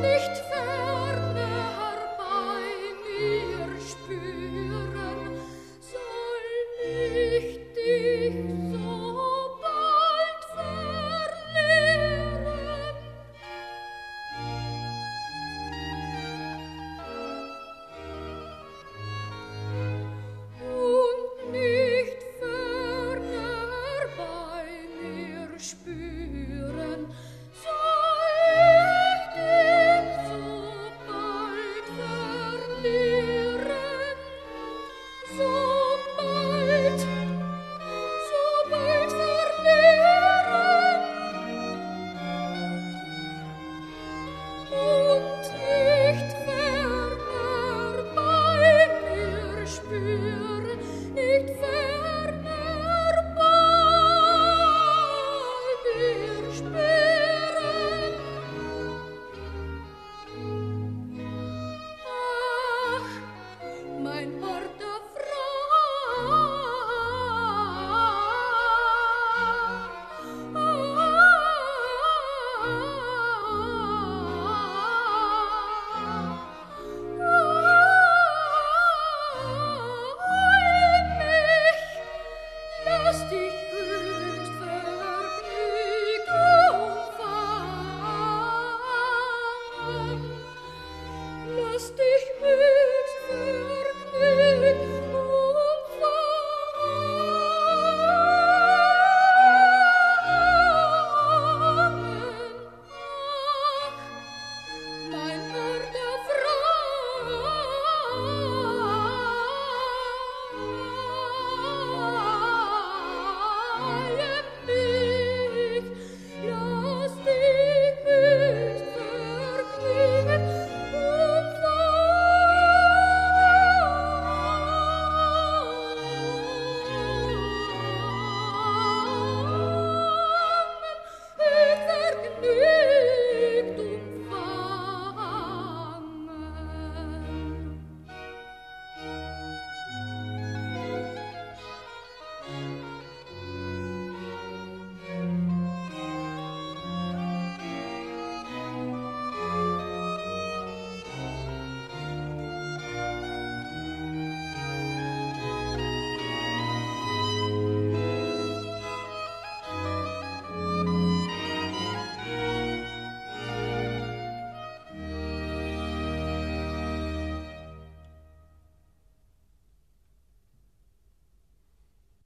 nicht fern.